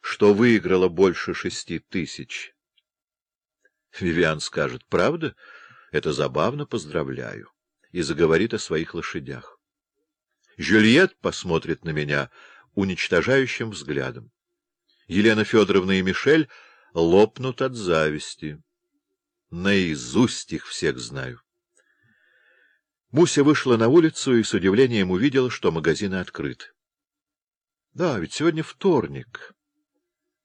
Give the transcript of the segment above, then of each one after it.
что выиграла больше шести тысяч. Вивиан скажет, правда? Это забавно, поздравляю. И заговорит о своих лошадях. Жюльет посмотрит на меня уничтожающим взглядом. Елена Федоровна и Мишель лопнут от зависти. Наизусть их всех знаю. Муся вышла на улицу и с удивлением увидела, что магазины открыты. Да, ведь сегодня вторник.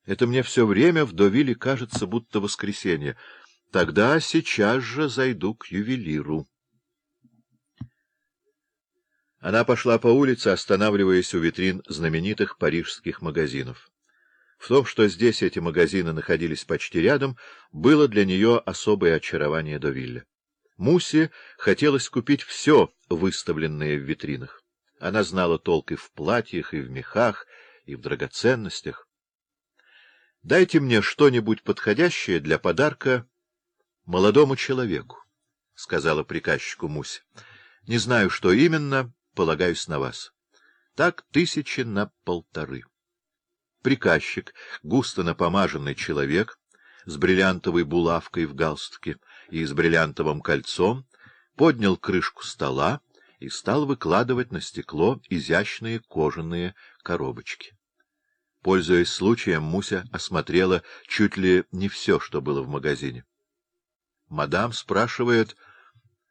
Это мне все время в Довиле кажется, будто воскресенье. Тогда сейчас же зайду к ювелиру. Она пошла по улице, останавливаясь у витрин знаменитых парижских магазинов. В том, что здесь эти магазины находились почти рядом, было для нее особое очарование Довилля. Мусе хотелось купить все, выставленное в витринах. Она знала толк и в платьях, и в мехах, и в драгоценностях. — Дайте мне что-нибудь подходящее для подарка молодому человеку, — сказала приказчику Муся. — Не знаю, что именно, полагаюсь на вас. Так тысячи на полторы. Приказчик, густо напомаженный человек, с бриллиантовой булавкой в галстуке и с бриллиантовым кольцом, поднял крышку стола и стал выкладывать на стекло изящные кожаные коробочки. Пользуясь случаем, Муся осмотрела чуть ли не все, что было в магазине. Мадам спрашивает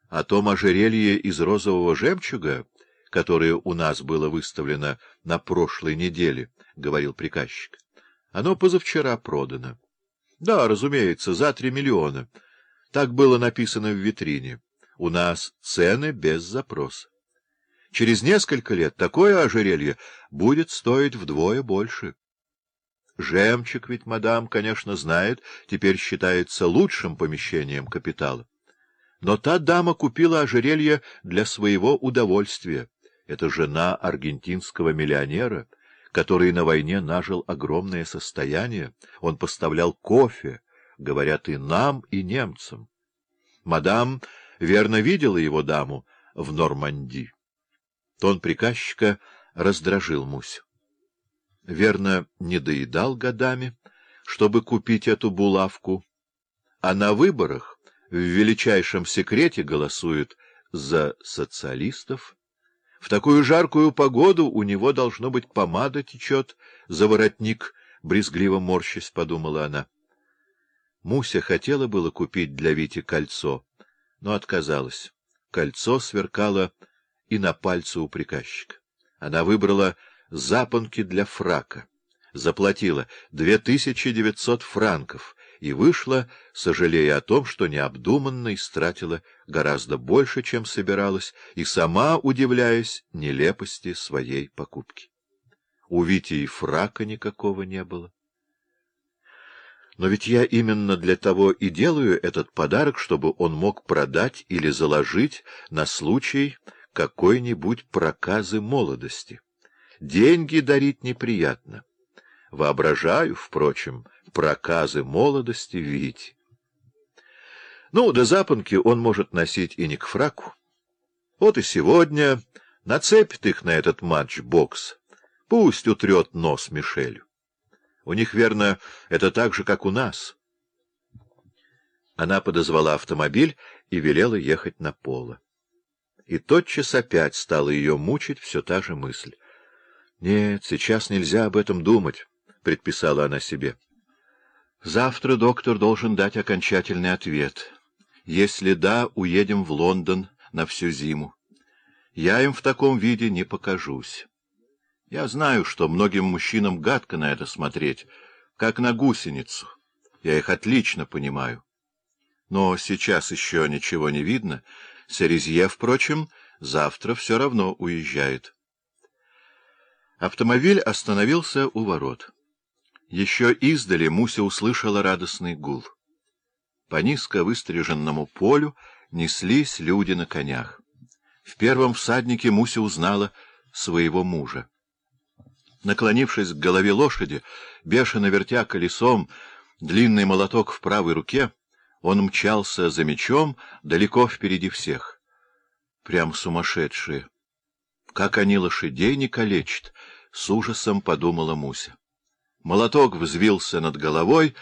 о том ожерелье из розового жемчуга, которое у нас было выставлено на прошлой неделе, — говорил приказчик. — Оно позавчера продано. — Да, разумеется, за три миллиона. Так было написано в витрине. У нас цены без запроса. Через несколько лет такое ожерелье будет стоить вдвое больше. Жемчуг ведь, мадам, конечно, знает, теперь считается лучшим помещением капитала. Но та дама купила ожерелье для своего удовольствия. Это жена аргентинского миллионера, который на войне нажил огромное состояние. Он поставлял кофе, говорят, и нам, и немцам. Мадам верно видела его даму в Нормандии. Тон приказчика раздражил Мусю. Верно, не доедал годами, чтобы купить эту булавку, а на выборах в величайшем секрете голосует за социалистов. В такую жаркую погоду у него, должно быть, помада течет, за воротник, брезгливо морщась, подумала она. Муся хотела было купить для Вити кольцо, но отказалась. Кольцо сверкало и на пальце у приказчика. Она выбрала запонки для фрака, заплатила две тысячи девятьсот франков и вышла, сожалея о том, что необдуманно истратила гораздо больше, чем собиралась, и сама удивляясь нелепости своей покупки. У Вити и фрака никакого не было. Но ведь я именно для того и делаю этот подарок, чтобы он мог продать или заложить на случай какой-нибудь проказы молодости. Деньги дарить неприятно. Воображаю, впрочем, проказы молодости видеть. Ну, до запонки он может носить и не к фраку. Вот и сегодня нацепит их на этот матч-бокс. Пусть утрет нос Мишелю. У них, верно, это так же, как у нас. Она подозвала автомобиль и велела ехать на поло. И тотчас опять стала ее мучить все та же мысль. Нет, сейчас нельзя об этом думать предписала она себе. Завтра доктор должен дать окончательный ответ. Если да, уедем в Лондон на всю зиму. Я им в таком виде не покажусь. Я знаю, что многим мужчинам гадко на это смотреть, как на гусеницу. Я их отлично понимаю. Но сейчас еще ничего не видно. Серезье, впрочем, завтра все равно уезжает. Автомобиль остановился у ворот. Еще издали Муся услышала радостный гул. По низко выстриженному полю неслись люди на конях. В первом всаднике Муся узнала своего мужа. Наклонившись к голове лошади, бешено вертя колесом, длинный молоток в правой руке, он мчался за мечом далеко впереди всех. Прям сумасшедшие! Как они лошадей не калечат! — с ужасом подумала Муся. Молоток взвился над головой,